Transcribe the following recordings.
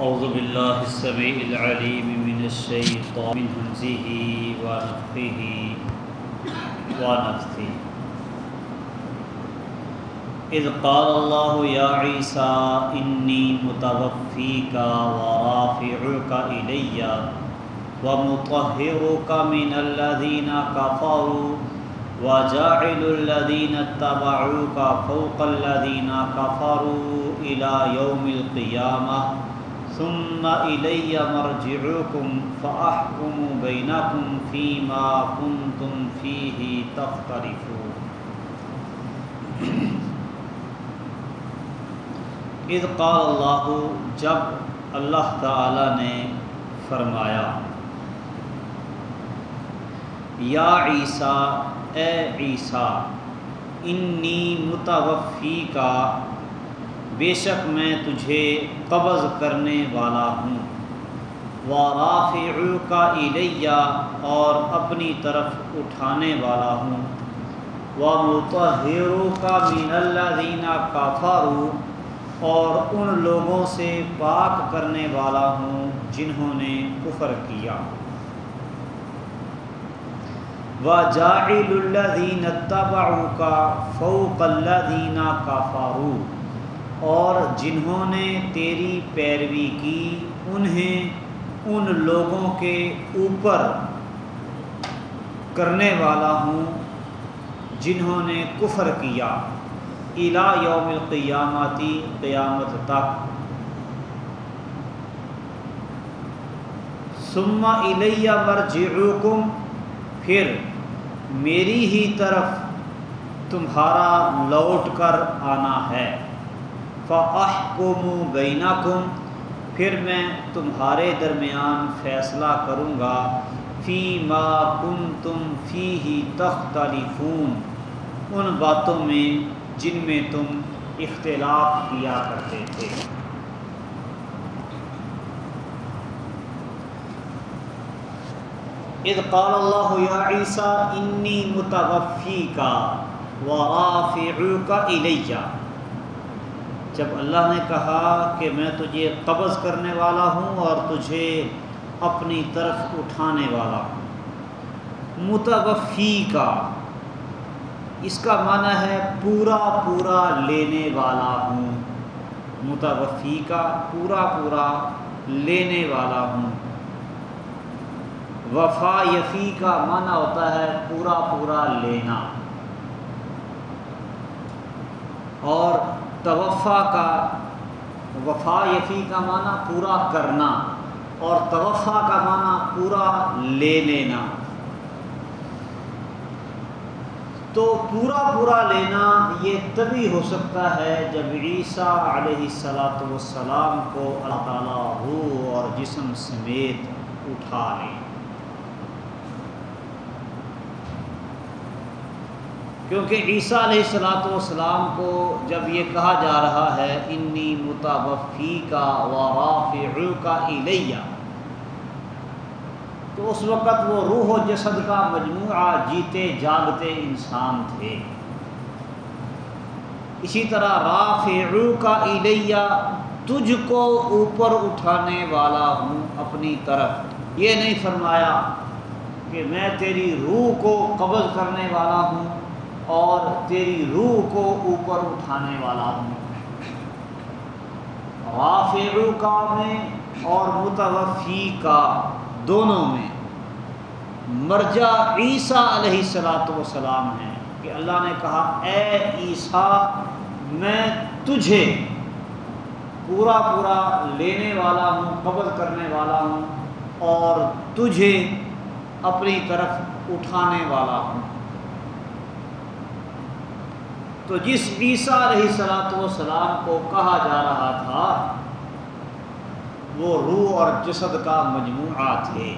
أعوذ بالله السميع العليم من الشيطان من همزه ونفخه ونفثه. إذ قال الله يا عيسى إني متوفيك ورافعك إلي ومطهرك من الذين كفروا وجاعل الذين اتبعوك فوق الذين كفروا إلى يوم القيامة ثم إلي مرجعكم فأحكم بينكم فيما كنتم فيه تختلفون. اذ قال اللہ، جب اللہ تعالی نے فرمایا، یا عیسیٰ، اے عیسیٰ، انی متوفی کا بے شک میں تجھے قبض کرنے والا ہوں۔ و کا الیہ اور اپنی طرف اٹھانے والا ہوں۔ و متحر کا مین اللہ دینا کافارو اور ان لوگوں سے پاک کرنے والا ہوں جنہوں نے کفر کیا۔ و جاعل الدین تباؤ کا فوق اللہ دینا کافارو اور جنہوں نے تیری پیروی کی انہیں ان لوگوں کے اوپر کرنے والا ہوں جنہوں نے کفر کیا الا یوم القیامتی قیامت تک۔ سما الیہ مرجعکم، پھر میری ہی طرف تمہارا لوٹ کر آنا ہے۔ فَأَحْكُمُ بَيْنَكُمْ، پھر میں تمہارے درمیان فیصلہ کروں گا فی ما کم تم فی ہی تختلفون، ان باتوں میں جن میں تم اختلاف کیا کرتے تھے۔ اذ قال اللہ یا عیسیٰ، انی متوفی کا ورافعوک الیہ۔ جب اللہ نے کہا کہ میں تجھے قبض کرنے والا ہوں اور تجھے اپنی طرف اٹھانے والا ہوں۔ متوفی کا اس کا معنی ہے پورا پورا لینے والا ہوں۔ متوفی کا پورا پورا لینے والا ہوں۔ وفا یفی کا معنی ہوتا ہے پورا پورا لینا۔ اور توفع کا وفا یفی کا معنی پورا کرنا اور توفع کا معنی پورا لے لینا۔ تو پورا پورا لینا یہ تبھی ہو سکتا ہے جب عیسیٰ علیہ السلاۃ والسلام کو اللہ تعالیٰ روح اور جسم سمیت اٹھا لیں کیونکہ عیسیٰ علیہ السلاۃ والسلام کو جب یہ کہا جا رہا ہے، انی متوفی کا ورافع کا الیہ تو اس وقت وہ روح و جسد کا مجموعہ جیتے جاگتے انسان تھے۔ اسی طرح رافع کا الیہ تجھ کو اوپر اٹھانے والا ہوں اپنی طرف۔ یہ نہیں فرمایا کہ میں تیری روح کو قبض کرنے والا ہوں اور تیری روح کو اوپر اٹھانے والا ہوں۔ رافع کا میں اور متوفی کا دونوں میں۔ مرجع عیسیٰ علیہ السلاۃ وسلام ہے کہ اللہ نے کہا، اے عیسیٰ، میں تجھے پورا پورا لینے والا ہوں، قبض کرنے والا ہوں اور تجھے اپنی طرف اٹھانے والا ہوں۔ تو جس عیسیٰ علیہ السلاۃ وسلام کو کہا جا رہا تھا، وہ روح اور جسد کا مجموعہ تھے۔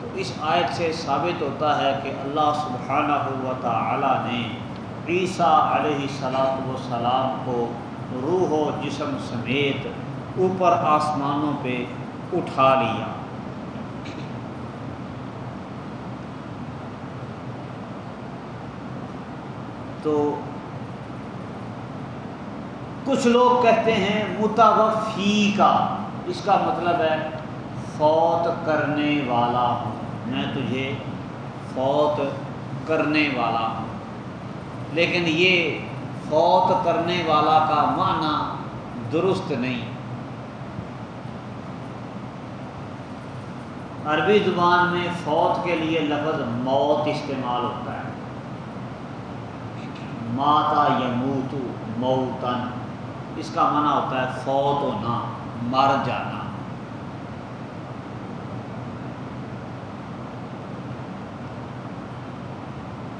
تو اس آیت سے ثابت ہوتا ہے کہ اللہ سبحانہ و تعالی نے عیسیٰ علیہ السلاۃ وسلام کو روح و جسم سمیت اوپر آسمانوں پہ اٹھا لیا۔ تو کچھ لوگ کہتے ہیں متوفی کا اس کا مطلب ہے فوت کرنے والا ہوں۔ میں تجھے فوت کرنے والا ہوں۔ لیکن یہ فوت کرنے والا کا معنی درست نہیں۔ عربی زبان میں فوت کے لیے لفظ موت استعمال ہوتا ہے۔ ماتا یموتو موتن اس کا منع ہوتا ہے فوت ہونا، مر جانا۔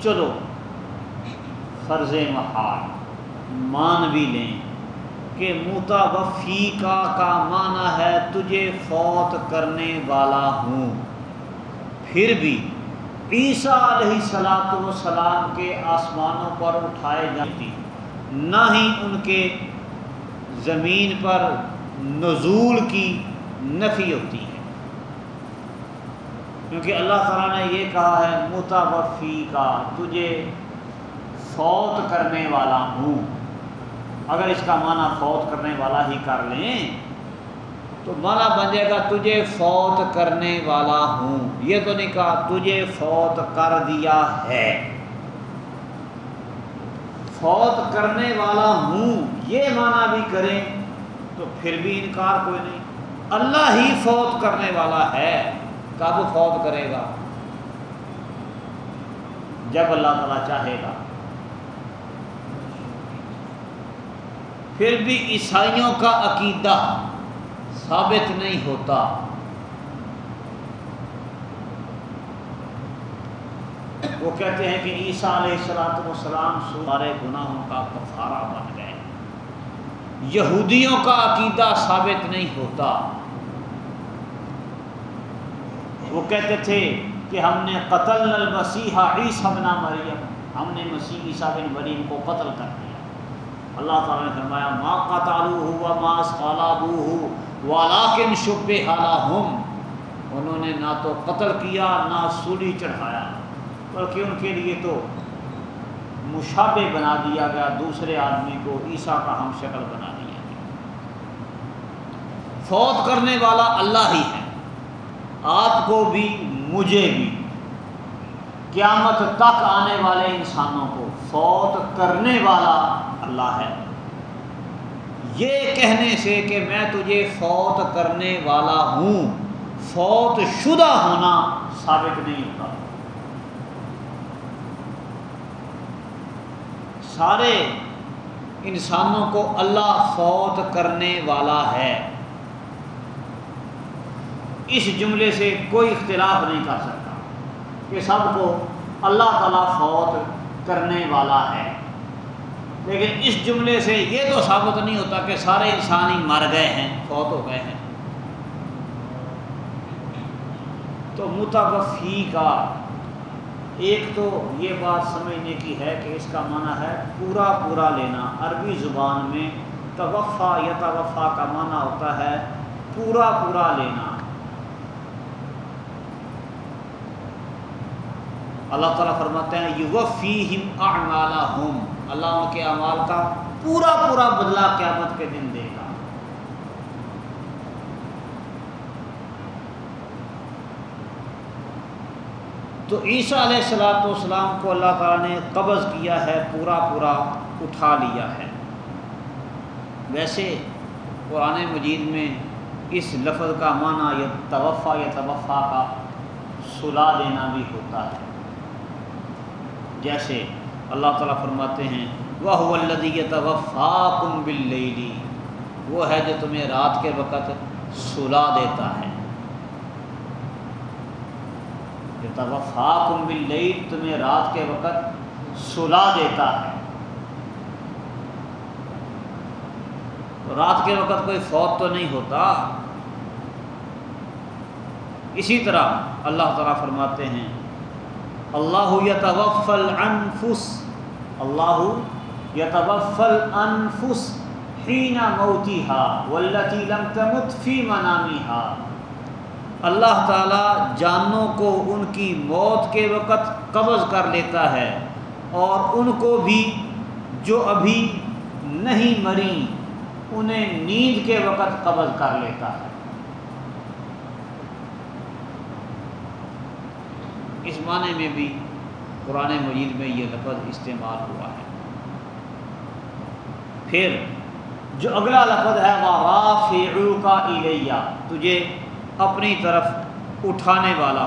چلو، فرض محال، مان بھی لیں کہ متوفی کا کا معنی ہے تجھے فوت کرنے والا ہوں۔ پھر بھی عیسیٰ علیہ السلاۃ وسلام کے آسمانوں پر اٹھائے جاتی نہ ہی ان کے زمین پر نزول کی نفی ہوتی ہے۔ کیونکہ اللہ تعالیٰ نے یہ کہا ہے متوفی کا تجھے فوت کرنے والا ہوں۔ اگر اس کا معنی فوت کرنے والا ہی کر لیں تو مانا بن جائے گا، تجھے فوت کرنے والا ہوں۔ یہ تو نہیں کہا، تجھے فوت کر دیا ہے۔ فوت کرنے والا ہوں، یہ مانا بھی کریں تو پھر بھی انکار کوئی نہیں۔ اللہ ہی فوت کرنے والا ہے، کب فوت کرے گا؟ جب اللہ تعالیٰ چاہے گا۔ پھر بھی عیسائیوں کا عقیدہ۔ ثابت نہیں ہوتا۔ وہ کہتے ہیں کہ عیسیٰ علیہ السلاۃ والسلام سارے گناہوں کا کفارہ بن گئے۔ یہودیوں کا عقیدہ ثابت نہیں ہوتا۔ وہ کہتے تھے کہ ہم نے قتل المسیح عیسیٰ بن مریم، ہم نے مسیح عیسیٰ بن مریم کو قتل کر دیا۔ اللہ تعالیٰ نے فرمایا ماں قطالو ہوا ماں سالابو ہو والاکن شب حالا ہم انہوں نے نہ تو قتل کیا، نہ سولی چڑھایا۔ بلکہ ان کے لیے تو مشابے بنا دیا گیا، دوسرے آدمی کو عیسیٰ کا ہم شکل بنا دیا گیا۔ فوت کرنے والا اللہ ہی ہے۔ آپ کو بھی، مجھے بھی۔ قیامت تک آنے والے انسانوں کو فوت کرنے والا اللہ ہے۔ یہ کہنے سے کہ میں تجھے فوت کرنے والا ہوں۔ فوت شدہ ہونا ثابت نہیں ہوتا۔ سارے انسانوں کو اللہ فوت کرنے والا ہے۔ اس جملے سے کوئی اختلاف نہیں کر سکتا کہ سب کو اللہ تعالیٰ فوت کرنے والا ہے۔ لیکن اس جملے سے یہ تو ثابت نہیں ہوتا کہ سارے انسان ہی مر گئے ہیں، فوت ہو گئے ہیں۔ تو متوفی کا ایک تو یہ بات سمجھنے کی ہے کہ اس کا معنی ہے پورا پورا لینا۔ عربی زبان میں توفع یا توفع کا معنی ہوتا ہے پورا پورا لینا۔ اللہ تعالیٰ فرماتے ہیں یوفی ہم اللہ ان کے اعمال کا پورا پورا بدلہ قیامت کے دن دے گا۔ تو عیسیٰ علیہ السلاۃ والسلام کو اللہ تعالیٰ نے قبض کیا ہے، پورا پورا اٹھا لیا ہے۔ ویسے قرآن مجید میں اس لفظ کا معنی یا توفع یا توفع کا صلاح دینا بھی ہوتا ہے۔ جیسے اللہ تعالیٰ فرماتے ہیں وہ الدیت وفا کم وہ ہے جو تمہیں رات کے وقت سلا دیتا ہے۔ وفا کم تمہیں رات کے وقت سلا دیتا ہے۔ رات کے وقت کوئی فوت تو نہیں ہوتا۔ اسی طرح اللہ تعالیٰ فرماتے ہیں اللہ یتوفل انفس اللہ یتوفل انفس حین موتیہا واللتی لم تمت فی منامیہا اللہ تعالیٰ جانوں کو ان کی موت کے وقت قبض کر لیتا ہے اور ان کو بھی جو ابھی نہیں مری انہیں نیند کے وقت قبض کر لیتا ہے اس معنی میں بھی قرآن مجید میں یہ لفظ استعمال ہوا ہے۔ پھر جو اگلا لفظ ہے وہ کا الیہ تجھے اپنی طرف اٹھانے والا۔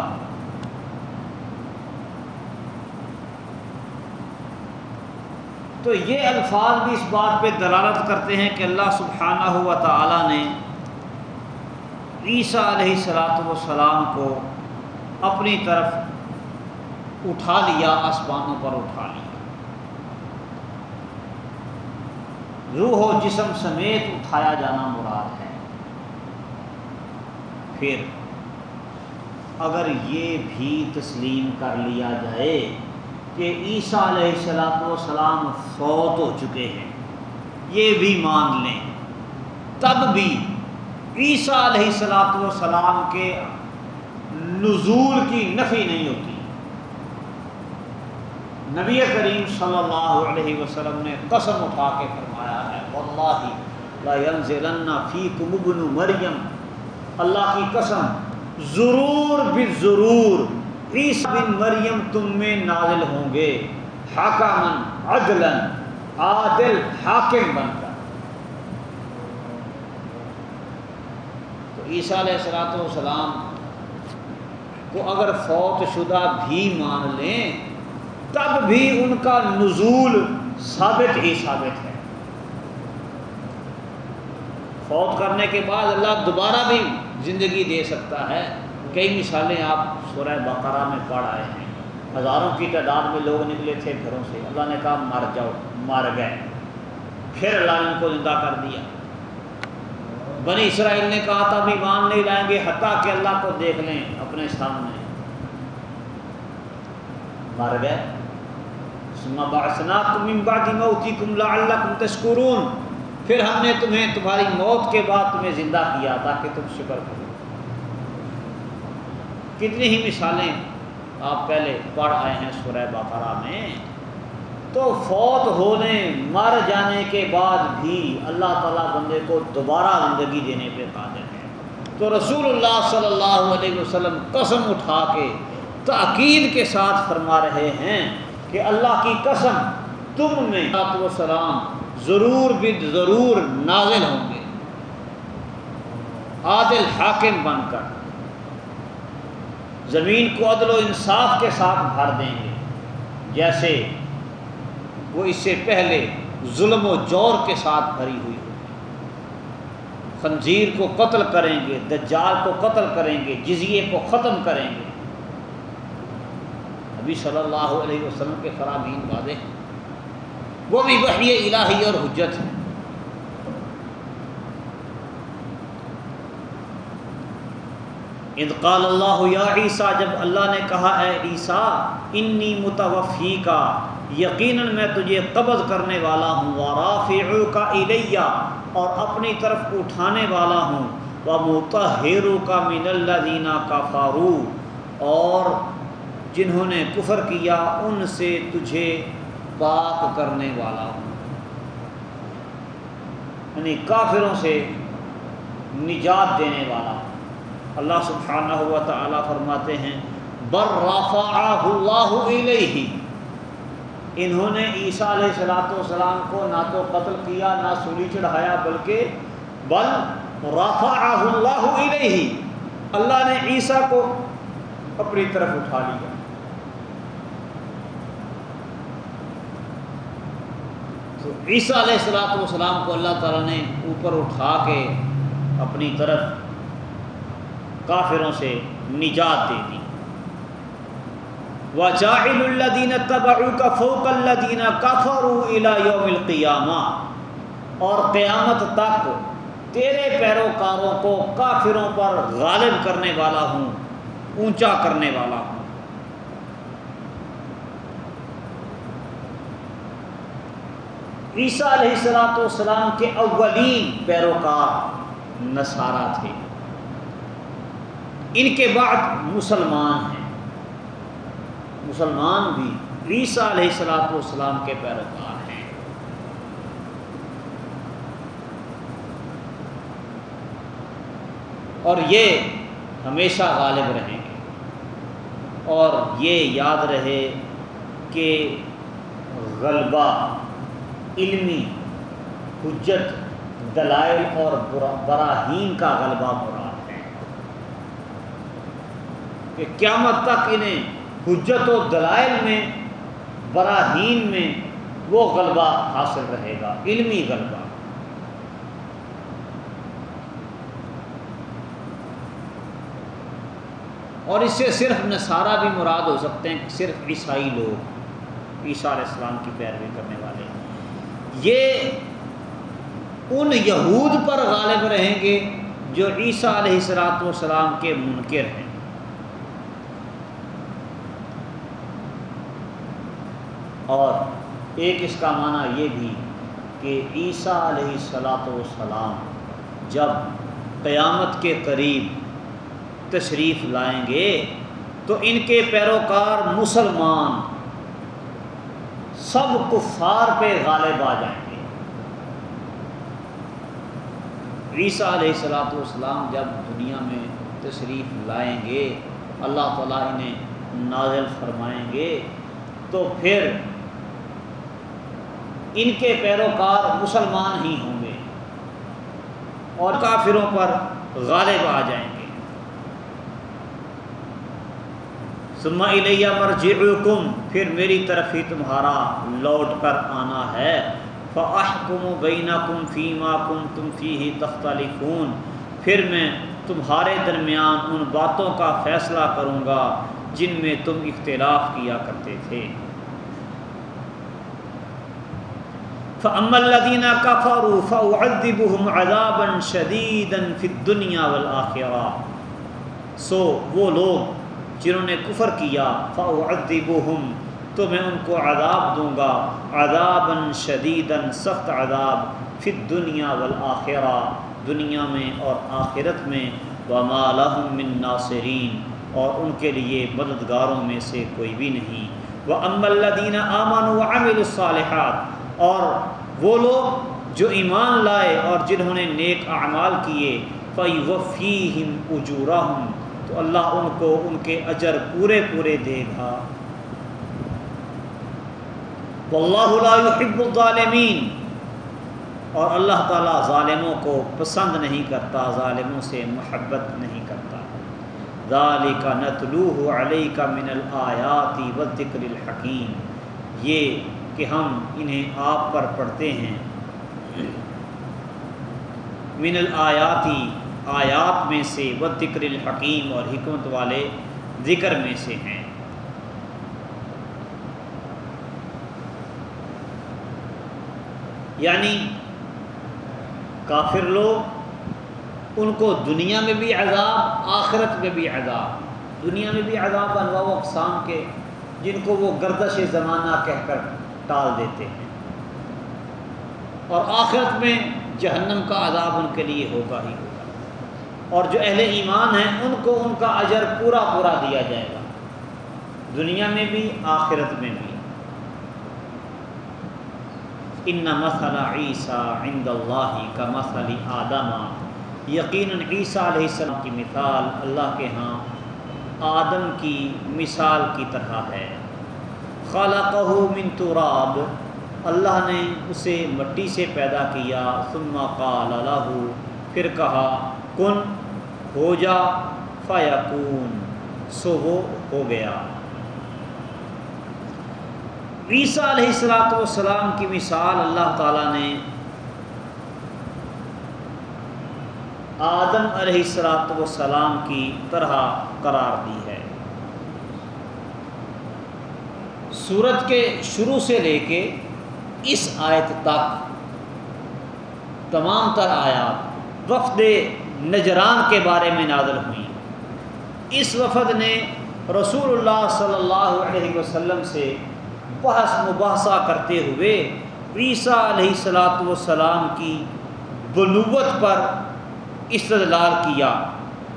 تو یہ الفاظ بھی اس بات پہ دلالت کرتے ہیں کہ اللہ سبحانہ ہوا تعالیٰ نے عیسیٰ علیہ صلاۃ والسلام کو اپنی طرف اٹھا لیا، آسمانوں پر اٹھا لیا۔ روح و جسم سمیت اٹھایا جانا مراد ہے۔ پھر اگر یہ بھی تسلیم کر لیا جائے کہ عیسیٰ علیہ السلاۃ والسلام فوت ہو چکے ہیں، یہ بھی مان لیں۔ تب بھی عیسیٰ علیہ السلاۃ والسلام کے نزول کی نفی نہیں ہوتی۔ نبی کریم صلی اللہ علیہ وسلم نے قسم اٹھا کے فرمایا ہے واللہ لا ينزلن فیکم ابن مریم. اللہ کی قسم، ضرور بھی ضرور عیسی بن مریم تم میں نازل ہوں گے حاکمن عدلن عادل، حاکم بن کر۔ تو عیسیٰ علیہ السلاۃ والسلام کو اگر فوت شدہ بھی مان لیں تب بھی ان کا نزول ثابت ہی ثابت ہے۔ فوت کرنے کے بعد اللہ دوبارہ بھی زندگی دے سکتا ہے۔ کئی مثالیں آپ سورہ بقرہ میں پڑھ آئے ہیں۔ ہزاروں کی تعداد میں لوگ نکلے تھے گھروں سے۔ اللہ نے کہا، مر جاؤ، مر گئے۔ پھر اللہ نے ان کو زندہ کر دیا۔ بنی اسرائیل نے کہا تھا بھی مان نہیں لائیں گے، حتیٰ کہ اللہ کو دیکھ لیں اپنے سامنے۔ مر گئے۔ کم تشکرون پھر ہم نے تمہیں تمہاری موت کے بعد تمہیں زندہ کیا تاکہ تم شکر کرو۔ کتنی ہی مثالیں آپ پہلے پڑھ آئے ہیں سورہ بقرہ میں۔ تو فوت ہونے، مر جانے کے بعد بھی اللہ تعالیٰ بندے کو دوبارہ زندگی دینے پہ قادر ہے۔ تو رسول اللہ صلی اللہ علیہ وسلم قسم اٹھا کے تاکید کے ساتھ فرما رہے ہیں کہ اللہ کی قسم تم میں سلام ضرور بد ضرور نازل ہوں گے۔ عادل حاکم بن کر۔ زمین کو عدل و انصاف کے ساتھ بھر دیں گے۔ جیسے وہ اس سے پہلے ظلم و جور کے ساتھ بھری ہوئی ہوگی خنزیر کو قتل کریں گے، دجال کو قتل کریں گے، جزیے کو ختم کریں گے۔ نبی صلی اللہ علیہ وسلم کے فرامین واضح وہ بھی وحی الہی اور حجت ہے ادقال اللہ، یا عیسیٰ، جب اللہ نے کہا، اے عیسیٰ، انی متوفی کا یقیناً میں تجھے قبض کرنے والا ہوں ورافع کا الیہ، اور اپنی طرف اٹھانے والا ہوں و متحر کا من اللہ دینا کا فارو اور جنہوں نے کفر کیا، ان سے تجھے پاک کرنے والا ہوں۔ یعنی کافروں سے نجات دینے والا۔ ہوں اللہ سبحانہ ہوا تعالیٰ فرماتے ہیں، بر اللہ علیہ انہوں نے عیسیٰ علیہ السلاۃ والسلام کو نہ تو قتل کیا، نہ سولی چڑھایا، بلکہ بل رافع اللہ علیہ اللہ نے عیسیٰ کو اپنی طرف اٹھا لیا۔ تو عیسیٰ علیہ السلاۃ والسلام کو اللہ تعالیٰ نے اوپر اٹھا کے اپنی طرف کافروں سے نجات دے دی۔ وجاہل اللہ دینا تب کا فوق اللہ دینا کافر یوم القیامہ اور قیامت تک تیرے پیروکاروں کو کافروں پر غالب کرنے والا ہوں، اونچا کرنے والا ہوں۔ عیسیٰ علیہ السلاۃ والسلام کے اولین پیروکار نصارہ تھے۔ ان کے بعد مسلمان ہیں۔ مسلمان بھی عیسیٰ علیہ السلاۃ والسلام کے پیروکار ہیں۔ اور یہ ہمیشہ غالب رہیں گے۔ اور یہ یاد رہے کہ غلبہ علمی، حجت، دلائل اور براہین کا غلبہ مراد ہے۔ کہ قیامت تک انہیں حجت و دلائل میں، براہین میں وہ غلبہ حاصل رہے گا، علمی غلبہ۔ اور اس سے صرف نصارہ بھی مراد ہو سکتے ہیں صرف عیسائی لوگ، عیسیٰ علیہ السلام کی پیروی کرنے والے۔ یہ ان یہود پر غالب رہیں گے جو عیسیٰ علیہ السلاۃ والسلام کے منکر ہیں۔ اور ایک اس کا معنی یہ بھی کہ عیسیٰ علیہ السلاۃ والسلام جب قیامت کے قریب تشریف لائیں گے تو ان کے پیروکار مسلمان سب کفار پہ غالب آ جائیں گے۔ عیسیٰ علیہ السلاۃ والسلام جب دنیا میں تشریف لائیں گے، اللہ تعالیٰ انہیں نازل فرمائیں گے، تو پھر ان کے پیروکار مسلمان ہی ہوں گے اور کافروں پر غالب آ جائیں گے۔ سما الیہ مرجعکم پھر میری طرف ہی تمہارا لوٹ کر آنا ہے۔ فاحکم بینکم فیما کنتم فیہ تختلفون۔ پھر میں تمہارے درمیان ان باتوں کا فیصلہ کروں گا جن میں تم اختلاف کیا کرتے تھے۔ فَأَمَّا الَّذِينَ كَفَرُوا فَأُعَذِّبُهُمْ عَذَابًا شَدِيدًا فِي الدُّنْيَا وَالْآخِرَةِ۔ سو وہ لوگ جنہوں نے کفر کیا فعدبہم تو میں ان کو عذاب دوں گا، عذابا شدیدا سخت عذاب فی دنیا والآخرہ، دنیا میں اور آخرت میں، وما لهم من ناصرین اور ان کے لیے مددگاروں میں سے کوئی بھی نہیں۔ وہ ام الدین امن و امل الصالحات، اور وہ لوگ جو ایمان لائے اور جنہوں نے نیک اعمال کیے فی وفیم اجورا تو اللہ ان کو ان کے اجر پورے پورے دے گا۔ واللہ لا يحب الظالمین۔ اور اللہ تعالیٰ ظالموں کو پسند نہیں کرتا، ظالموں سے محبت نہیں کرتا۔ ذالک نتلوہ علیک من الآیات والذکر الحکیم۔ یہ کہ ہم انہیں آپ پر پڑھتے ہیں۔ من الآیاتی آیات میں سے و ذکر الحکیم اور حکمت والے ذکر میں سے ہیں۔ یعنی کافر لوگ ان کو دنیا میں بھی عذاب، آخرت میں بھی عذاب۔ دنیا میں بھی عذاب انواع و اقسام کے جن کو وہ گردش زمانہ کہہ کر ٹال دیتے ہیں۔ اور آخرت میں جہنم کا عذاب ان کے لیے ہوگا ہی ہوگا۔ اور جو اہل ایمان ہیں، ان کو ان کا اجر پورا پورا دیا جائے گا۔ دنیا میں بھی، آخرت میں بھی۔ ان مسئلہ عیسیٰ عند اللہ کا مسئلہ آدمہ یقیناً عیسیٰ علیہ السلام کی مثال اللہ کے ہاں آدم کی مثال کی طرح ہے. خالقہ من تراب. اللہ نے اسے مٹی سے پیدا کیا، ثم قال له، پھر کہا، کن، ہو جا فیقون سو وہ ہو گیا۔ عیسیٰ علیہ السلاۃ والسلام کی مثال اللہ تعالیٰ نے آدم علیہ السلاۃ والسلام کی طرح قرار دی ہے۔ سورت کے شروع سے لے کے اس آیت تک تمام تر آیات وقت نجران کے بارے میں نازل ہوئی اس وفد نے رسول اللہ صلی اللہ علیہ وسلم سے بحث مباحثہ کرتے ہوئے عیسیٰ علیہ السلاۃ والسلام کی بنوت پر استدلال کیا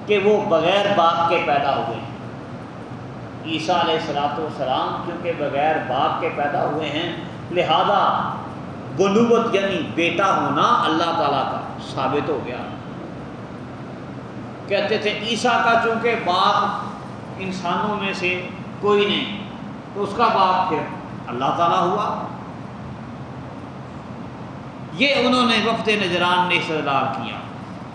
کہ وہ بغیر باپ کے پیدا ہوئے ہیں۔ عیسیٰ علیہ السلاۃ والسلام کیونکہ بغیر باپ کے پیدا ہوئے ہیں، لہذا بنوت یعنی بیٹا ہونا اللہ تعالیٰ کا ثابت ہو گیا۔ کہتے تھے عیسیٰ کا چونکہ باپ انسانوں میں سے کوئی نہیں تو اس کا باپ پھر اللہ تعالیٰ ہوا۔ یہ انہوں نے وقت نجران نے استدار کیا۔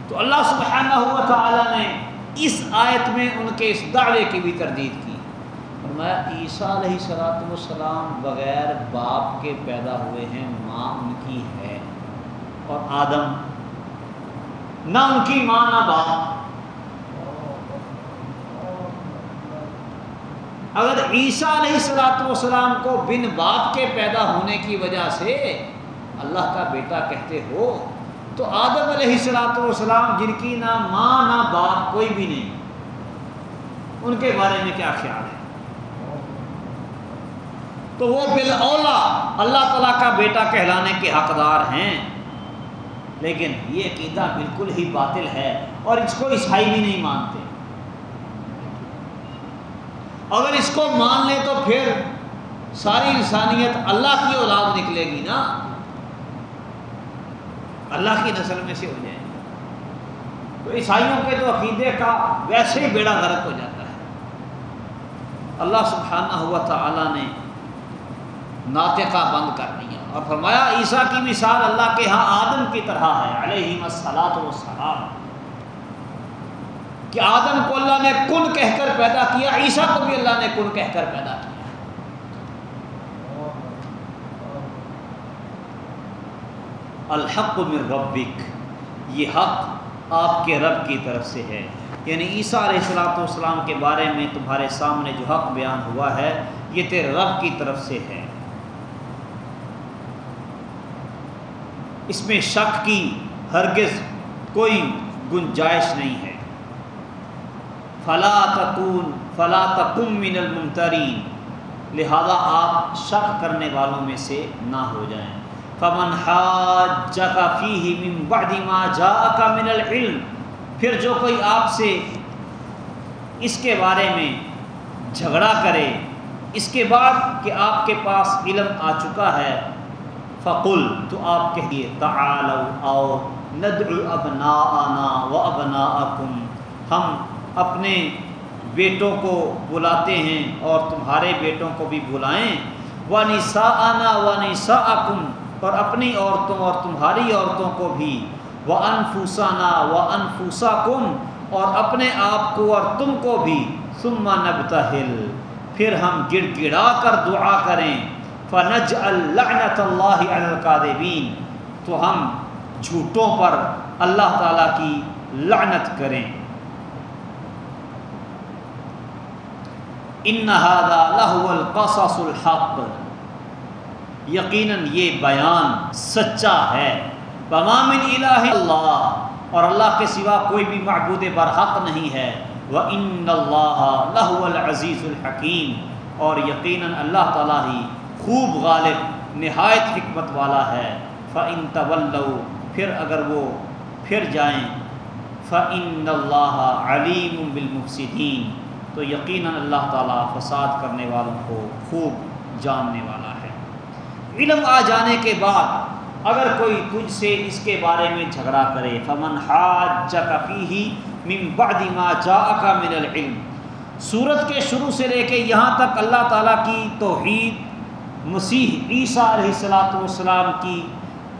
تو اللہ سبحانہ ہوا تعالیٰ نے اس آیت میں ان کے اس دعوے کی بھی تردید کی۔ فرمایا، عیسیٰ علیہ صلاحت والسلام بغیر باپ کے پیدا ہوئے ہیں، ماں ان کی ہے۔ اور آدم، نہ ان کی ماں، نہ باپ۔ اگر عیسیٰ علیہ السلاۃ والسلام کو بن باپ کے پیدا ہونے کی وجہ سے اللہ کا بیٹا کہتے ہو، تو آدم علیہ السلاۃ والسلام، جن کی نہ ماں نہ باپ کوئی بھی نہیں، ان کے بارے میں کیا خیال ہے؟ تو وہ بالا اللہ تعالیٰ کا بیٹا کہلانے کے حقدار ہیں۔ لیکن یہ عقیدہ بالکل ہی باطل ہے اور اس کو عیسائی بھی نہیں مانتے۔ اگر اس کو مان لیں تو پھر ساری انسانیت اللہ کی اولاد نکلے گی نا؟ اللہ کی نسل میں سے ہو جائے گی۔ تو عیسائیوں کے جو عقیدے کا ویسے ہی بیڑا غرق ہو جاتا ہے۔ اللہ سبحانہ ہوا تھا نے ناطقہ بند کر دیا اور فرمایا، عیسیٰ کی مثال اللہ کے ہاں آدم کی طرح ہے علیہ مسلاط و سلام کہ آدم کو اللہ نے کن کہہ کر پیدا کیا، عیسیٰ کو بھی اللہ نے کن کہہ کر پیدا کیا۔ الحق من ربک، یہ حق آپ کے رب کی طرف سے ہے۔ یعنی عیسیٰ علیہ السلاۃ والسلام کے بارے میں تمہارے سامنے جو حق بیان ہوا ہے، یہ تیرے رب کی طرف سے ہے۔ اس میں شک کی ہرگز کوئی گنجائش نہیں ہے۔ فلا تکون، فلا تکم من الممترین۔ لہذا آپ شک کرنے والوں میں سے نہ ہو جائیں۔ فمن حاجک فیہ من بعد ما جاءک من العلم۔ پھر جو کوئی آپ سے اس کے بارے میں جھگڑا کرے، اس کے بعد کہ آپ کے پاس علم آ چکا ہے، فقل تو آپ کہیے تعالوا آؤ، ندعو ابناءنا و ابناءکم۔ ہم اپنے بیٹوں کو بلاتے ہیں اور تمہارے بیٹوں کو بھی بلائیں۔ و آنا و نسا اور اپنی عورتوں اور تمہاری عورتوں کو بھی۔ وہ انفوسانہ و انفوسا کم اور اپنے آپ کو اور تم کو بھی۔ سما نبتہل پھر ہم گڑ گڑا کر دعا کریں۔ فنج اللعنت اللہ القادبین تو ہم جھوٹوں پر اللہ تعالیٰ کی لعنت کریں۔ ان لہو القصص الحق. یقیناً یہ بیان سچا ہے. بمامن الہ اللہ. اور اللہ کے سوا کوئی بھی معبود برحق نہیں ہے. وہ ان اللہ لہو العزیز الحکیم اور یقیناً اللہ تعالیٰ ہی خوب غالب، نہایت حکمت والا ہے. فعن طول پھر اگر وہ پھر جائیں. فعن اللہ علیم بالمفصدین تو یقیناً اللہ تعالیٰ فساد کرنے والوں کو خوب جاننے والا ہے۔ علم آ جانے کے بعد اگر کوئی تجھ سے اس کے بارے میں جھگڑا کرے، فمن حاج ہی من بعد ما جاءک من العلم۔ صورت کے شروع سے لے کے یہاں تک اللہ تعالیٰ کی توحید، مسیح عیسیٰ علیہ السلاۃ والسلام کی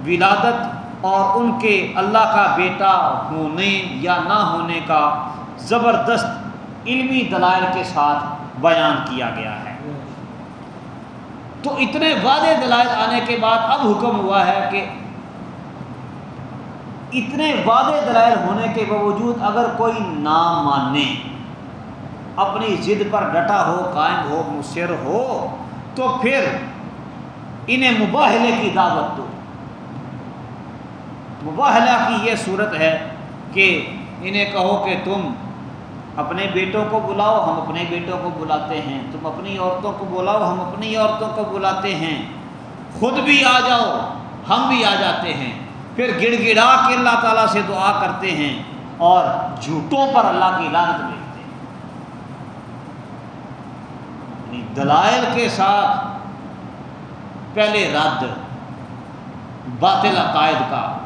ولادت اور ان کے اللہ کا بیٹا ہونے یا نہ ہونے کا زبردست علمی دلائل کے ساتھ بیان کیا گیا ہے۔ تو اتنے واضح دلائل آنے کے بعد اب حکم ہوا ہے کہ اتنے واضح دلائل ہونے کے باوجود اگر کوئی نہ مانے، اپنی ضد پر ڈٹا ہو، قائم ہو، مصر ہو، تو پھر انہیں مباحلے کی دعوت دو۔ مباحلہ کی یہ صورت ہے کہ انہیں کہو کہ تم اپنے بیٹوں کو بلاؤ، ہم اپنے بیٹوں کو بلاتے ہیں۔ تم اپنی عورتوں کو بلاؤ، ہم اپنی عورتوں کو بلاتے ہیں۔ خود بھی آ جاؤ، ہم بھی آ جاتے ہیں۔ پھر گڑ گڑا کے اللہ تعالیٰ سے دعا کرتے ہیں اور جھوٹوں پر اللہ کی لانت بھیجتے ہیں۔ یعنی دلائل کے ساتھ پہلے رد، باطل عقائد کا۔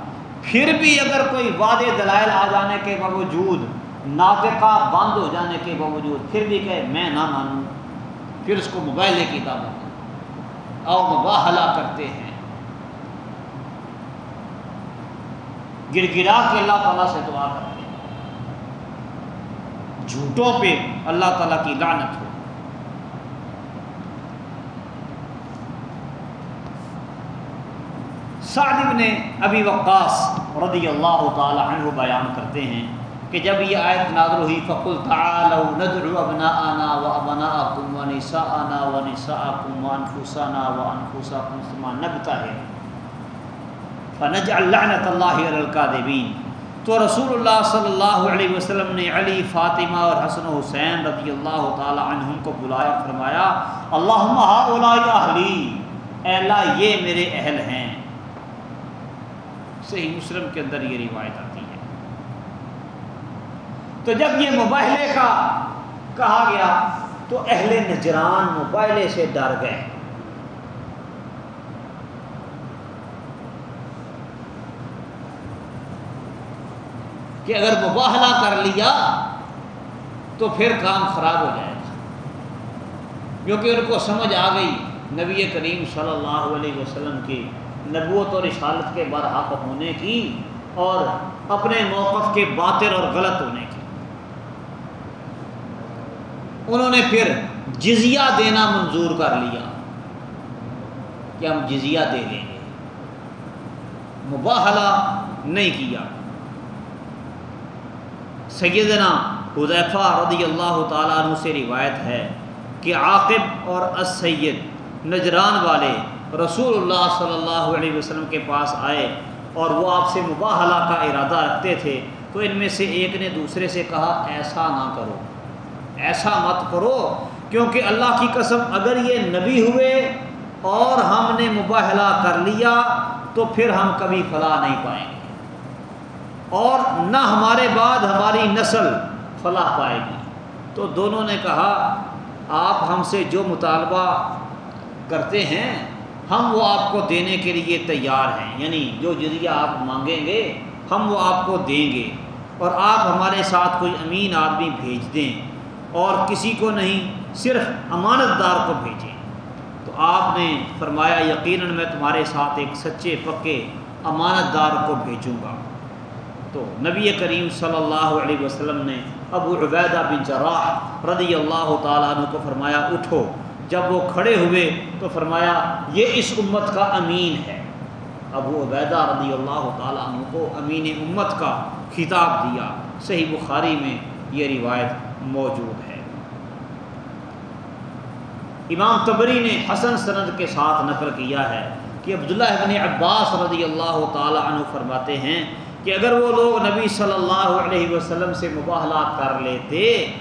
پھر بھی اگر کوئی وعدے دلائل آ جانے کے باوجود ناطقہ بند ہو جانے کے باوجود پھر بھی کہ میں نہ مانوں، پھر اس کو موبائل کی دعوت اور مباحلہ کرتے ہیں۔ گڑ گڑا کے اللہ تعالیٰ سے دعا کرتے ہیں۔ جھوٹوں پہ اللہ تعالیٰ کی لعنت ہو۔ سعد ابن ابی وقاص رضی اللہ تعالی عنہ بیان کرتے ہیں۔ کہ جب یہ آیت نازل ہوئی، فقل تعالوا ندعو ابناءنا وابناءكم ونساءنا ونساءكم وانفسنا وانفسكم ثم نبتهل فنجعل لعنت اللہ علی الكاذبین تو رسول اللہ صلی اللہ علیہ وسلم نے علی، فاطمہ اور حسن و حسین رضی اللہ تعالی عنہم کو بلایا، فرمایا، اللہم ہؤلاء اہلی، اے اللہ، یہ میرے اہل ہیں۔ صحیح مسلم کے اندر یہ روایت آتی ہے۔ تو جب یہ مباحلے کا کہا گیا تو اہل نجران مباحلے سے ڈر گئے۔ کہ اگر مباحلہ کر لیا تو پھر کام خراب ہو جائے گا۔ کیونکہ ان کو سمجھ آ گئی نبی کریم صلی اللہ علیہ وسلم کی نبوت اور رشالت کے برحق ہونے کی اور اپنے موقف کے باطر اور غلط ہونے کی۔ انہوں نے پھر جزیہ دینا منظور کر لیا کہ ہم جزیہ دے لیں گے۔ مباحلہ نہیں کیا۔ سیدنا حذیفہ رضی اللہ تعالیٰ عنہ سے روایت ہے کہ عاقب اور السید نجران والے رسول اللہ صلی اللہ علیہ وسلم کے پاس آئے اور وہ آپ سے مباحلہ کا ارادہ رکھتے تھے تو ان میں سے ایک نے دوسرے سے کہا، ایسا نہ کرو۔ ایسا مت کرو، کیونکہ اللہ کی قسم اگر یہ نبی ہوئے اور ہم نے مباحلہ کر لیا، تو پھر ہم کبھی فلاح نہیں پائیں گے۔ اور نہ ہمارے بعد ہماری نسل فلاح پائے گی۔ تو دونوں نے کہا، آپ ہم سے جو مطالبہ کرتے ہیں، ہم وہ آپ کو دینے کے لیے تیار ہیں۔ یعنی جو ذریعہ آپ مانگیں گے، ہم وہ آپ کو دیں گے۔ اور آپ ہمارے ساتھ کوئی امین آدمی بھیج دیں۔ اور کسی کو نہیں، صرف امانت دار کو بھیجیں۔ تو آپ نے فرمایا، یقیناً میں تمہارے ساتھ ایک سچے، پکے امانت دار کو بھیجوں گا۔ تو نبی کریم صلی اللہ علیہ وسلم نے ابو عبیدہ بن جراح رضی اللہ تعالیٰ عنہ کو فرمایا، اٹھو۔ جب وہ کھڑے ہوئے تو فرمایا، یہ اس امت کا امین ہے۔ ابو عبیدہ رضی اللہ تعالیٰ عنہ کو امین امت کا خطاب دیا۔ صحیح بخاری میں یہ روایت موجود ہے امام تبری نے حسن سند کے ساتھ نقل کیا ہے کہ عبداللہ ابن عباس رضی اللہ تعالیٰ عنہ فرماتے ہیں کہ اگر وہ لوگ نبی صلی اللہ علیہ وسلم سے مباحلہ کر لیتے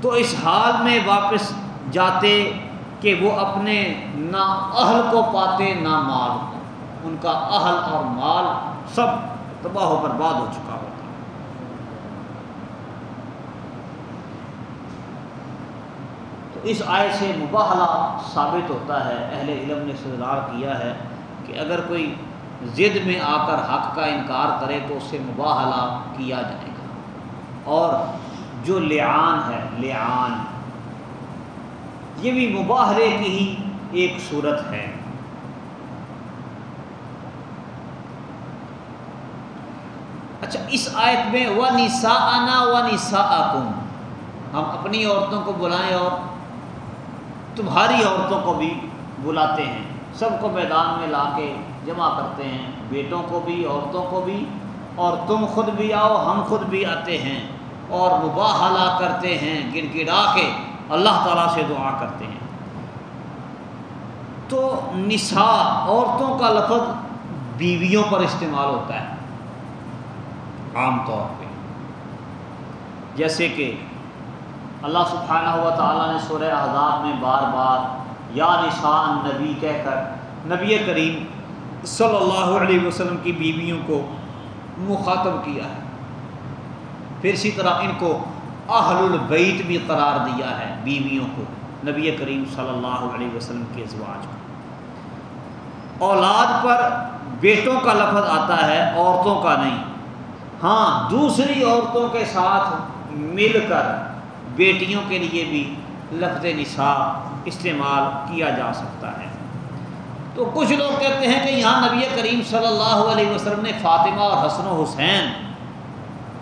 تو اس حال میں واپس جاتے کہ وہ اپنے نہ اہل کو پاتے نہ مال کو۔ ان کا اہل اور مال سب تباہ و برباد ہو چکا ہوتا تو اس آئے سے مباحلہ ثابت ہوتا ہے۔ اہل علم نے سزار کیا ہے کہ اگر کوئی ضد میں آ کر حق کا انکار کرے تو اس سے مباحلہ کیا جائے گا۔ اور جو لعان ہے، لعان، یہ بھی مباہرے کی ہی ایک صورت ہے۔ اچھا اس آیت میں و نسا آنا و نسا ہم اپنی عورتوں کو بلائیں اور تمہاری عورتوں کو بھی بلاتے ہیں، سب کو میدان میں لا کے جمع کرتے ہیں۔ بیٹوں کو بھی، عورتوں کو بھی۔ اور تم خود بھی آؤ، ہم خود بھی آتے ہیں۔ اور مباحلہ کرتے ہیں گڑ گڑا کے اللہ تعالیٰ سے دعا کرتے ہیں۔ تو نساء عورتوں کا لفظ بیویوں پر استعمال ہوتا ہے، عام طور پہ۔ جیسے کہ اللہ سبحانہ ہوا تعالیٰ نے سورہ احزاب میں بار بار یا نشان نبی کہہ کر نبی کریم صلی اللہ علیہ وسلم کی بیویوں کو مخاطب کیا ہے۔ پھر اسی طرح ان کو اہل البیت بھی قرار دیا ہے بیویوں کو، نبی کریم صلی اللہ علیہ وسلم کے ازواج کو۔ اولاد پر بیٹوں کا لفظ آتا ہے، عورتوں کا نہیں۔ ہاں دوسری عورتوں کے ساتھ مل کر بیٹیوں کے لیے بھی لفظ نساء استعمال کیا جا سکتا ہے۔ تو کچھ لوگ کہتے ہیں کہ یہاں نبی کریم صلی اللہ علیہ وسلم نے فاطمہ اور حسن و حسین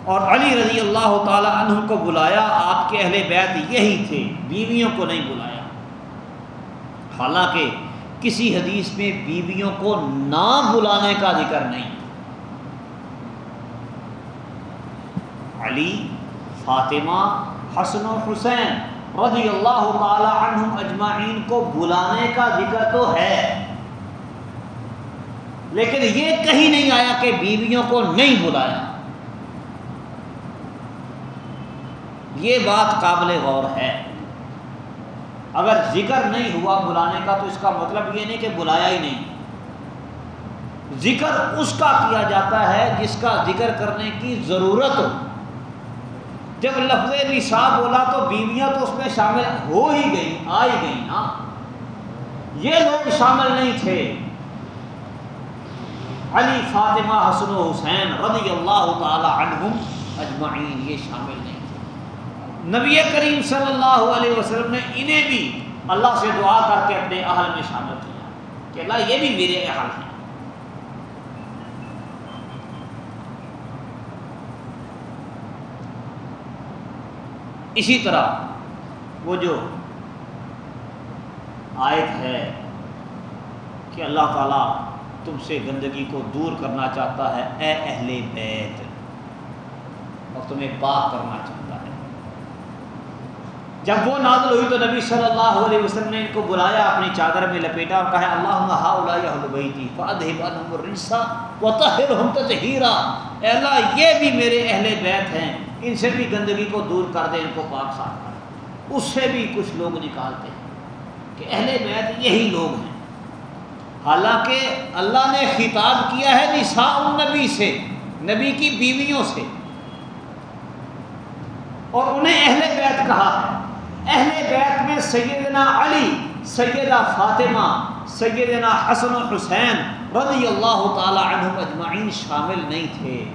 اور علی رضی اللہ تعالی عنہ کو بلایا، آپ کے اہل بیت یہی تھے، بیویوں کو نہیں بلایا۔ حالانکہ کسی حدیث میں بیویوں کو نہ بلانے کا ذکر نہیں۔ علی، فاطمہ حسن و حسین رضی اللہ تعالی عنہ اجمعین کو بلانے کا ذکر تو ہے۔ لیکن یہ کہیں نہیں آیا کہ بیویوں کو نہیں بلایا۔ یہ بات قابل غور ہے۔ اگر ذکر نہیں ہوا بلانے کا تو اس کا مطلب یہ نہیں کہ بلایا ہی نہیں۔ ذکر اس کا کیا جاتا ہے جس کا ذکر کرنے کی ضرورت ہو۔ جب لفظ نساء بولا تو بیویاں تو اس میں شامل ہو ہی گئی آ ہی گئی نا ہاں۔ یہ لوگ شامل نہیں تھے۔ علی فاطمہ حسن و حسین رضی اللہ تعالی عنہم اجمعین یہ شامل نہیں تھے۔ نبی کریم صلی اللہ علیہ وسلم نے انہیں بھی اللہ سے دعا کر کے اپنے اہل میں شامل کیا کہ اللہ یہ بھی میرے اہل ہیں۔ اسی طرح وہ جو آیت ہے کہ اللہ تعالیٰ تم سے گندگی کو دور کرنا چاہتا ہے، اے اہل بیت، اور تمہیں پاک کرنا چاہتا ہے۔ جب وہ نازل ہوئی تو نبی صلی اللہ علیہ وسلم نے ان کو بلایا، اپنی چادر میں لپیٹا اور کہا اللہ بیتی اے اللہ، یہ بھی میرے اہل بیت ہیں۔ ان سے بھی گندگی کو دور کر دے ان کو پاک صاف کر اس سے بھی کچھ لوگ نکالتے ہیں کہ اہل بیت یہی لوگ ہیں۔ حالانکہ اللہ نے خطاب کیا ہے نساء النبی سے، نبی کی بیویوں سے۔ اور انہیں اہل بیت کہا ہے۔ اہل بیت میں سیدنا علی، سیدہ فاطمہ، سیدنا حسن و حسین رضی اللہ تعالی عنہ اجمعین شامل نہیں تھے۔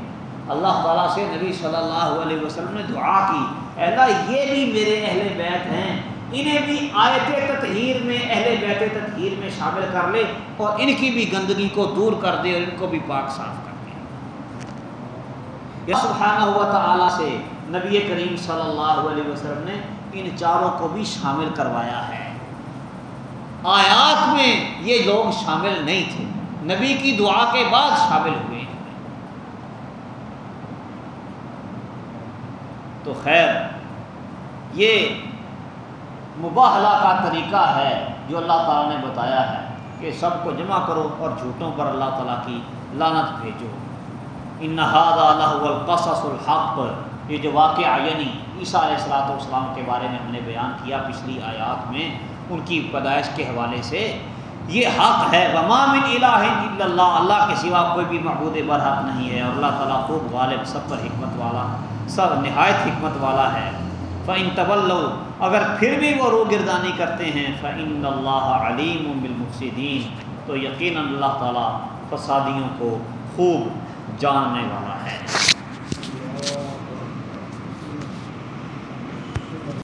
اللہ تعالیٰ سے نبی صلی اللہ علیہ وسلم نے دعا کی۔ اللہ، یہ بھی میرے اہل بیت ہیں۔ انہیں بھی آیت تطہیر میں، اہل بیت تطہیر میں شامل کر لے اور ان کی بھی گندگی کو دور کر دے اور ان کو بھی پاک صاف کر دے۔ یہ سبحانہ ہوا تعالیٰ سے نبی کریم صلی اللہ علیہ وسلم نے ان چاروں کو بھی شامل کروایا ہے۔ آیات میں یہ لوگ شامل نہیں تھے۔ نبی کی دعا کے بعد شامل ہوئے۔ تو خیر، یہ مباحلہ کا طریقہ ہے جو اللہ تعالیٰ نے بتایا ہے کہ سب کو جمع کرو اور جھوٹوں پر اللہ تعالیٰ کی لانت بھیجو۔ ان نہاد القصص الحق۔ یہ جو واقعہ یعنی عیسیٰ علیہ السلاۃ والسلام کے بارے میں ہم نے بیان کیا پچھلی آیات میں، ان کی پیدائش کے حوالے سے، یہ حق ہے۔ ومام الہ الا اللہ اللہ کے سوا کوئی بھی معبود برحق نہیں ہے اور اللہ تعالیٰ خوب غالب، سب پر حکمت والا سب نہایت حکمت والا ہے۔ فعن طول اگر پھر بھی وہ رو گردانی کرتے ہیں فعن اللہ علیم بالمفسدین تو یقین اللہ تعالیٰ فسادیوں کو خوب جاننے والا ہے۔